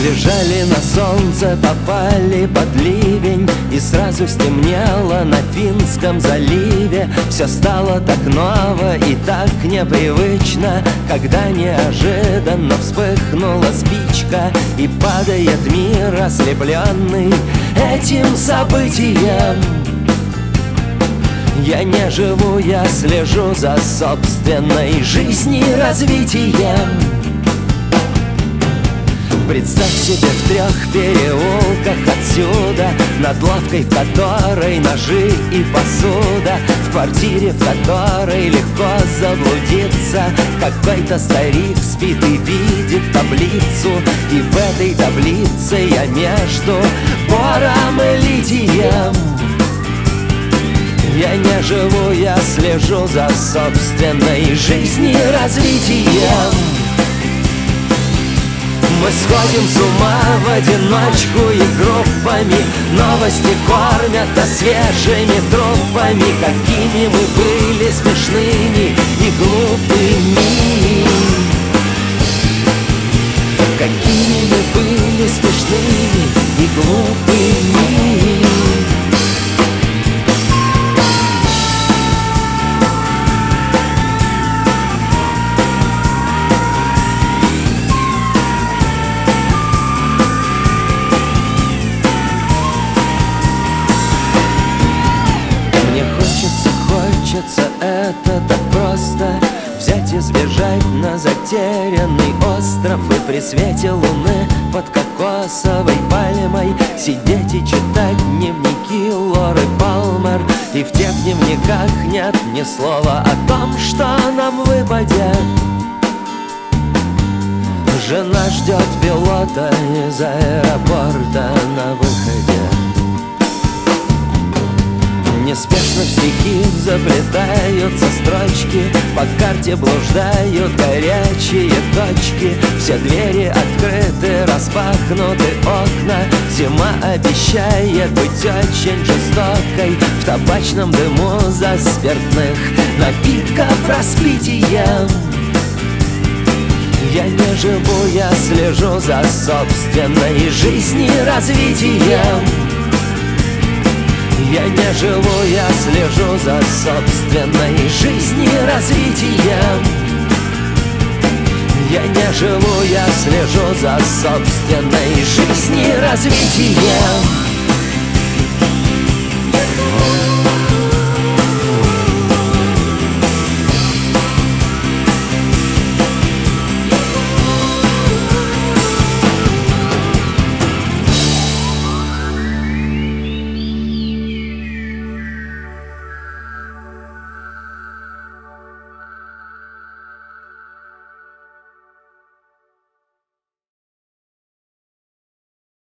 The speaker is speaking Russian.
Встали на солнце, попали под ливень И сразу стемнело на Финском заливе. Все стало так ново и так непривычно Когда неожиданно вспыхнула спичка И падает мир ослепленный этим событием. Я не живу, я слежу за собственной жизнью развитием Представь себе в трех переулках отсюда Над лавкой, в которой ножи и посуда В квартире, в которой легко заблудиться Какой-то старик спит и видит таблицу И в этой таблице я между бором и литием. Я не живу, я слежу за собственной жизнью развитием мы сходим с ума в одиночку и группами Новости кормят а свежими трупами Какими мы были смешными и глупыми. Какими мы были смешными Хочется это так просто Взять и сбежать на затерянный остров И при свете луны под кокосовой пальмой Сидеть и читать дневники Лоры Палмер. И в тех дневниках нет ни слова о том, что нам выпадет Жена ждет пилота из аэропорта на выходе Неспешно в стихи заплетаются строчки По карте блуждают горячие точки. Все двери открыты, распахнуты окна Зима обещает быть очень жестокой. В табачном дыму за спиртных напитков распитием. Я не живу, я слежу за собственной жизнью развитием я не живу, я слежу за собственной жизнью развитием. Я не живу, я слежу за собственной жизнью развитием